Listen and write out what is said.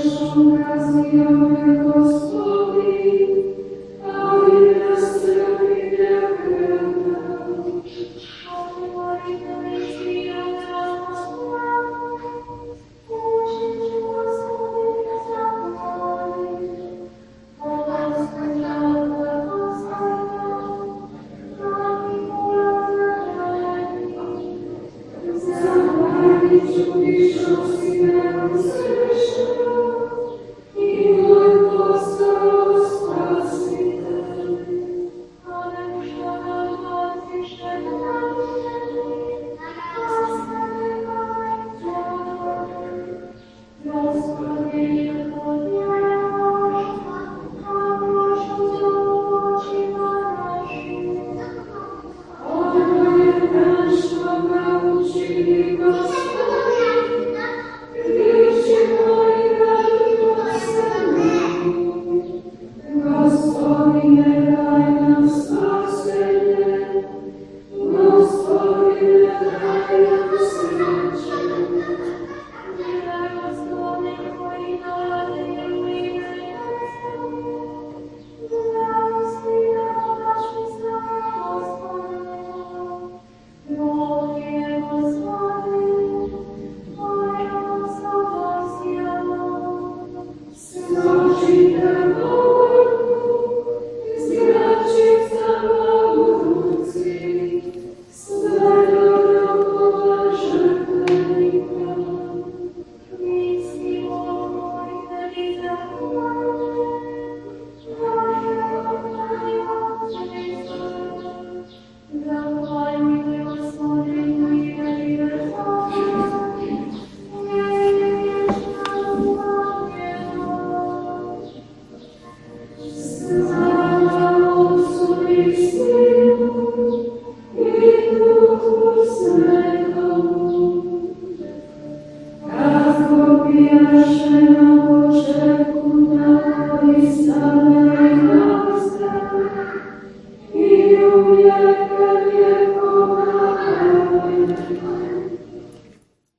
прийшов, нас, Господи.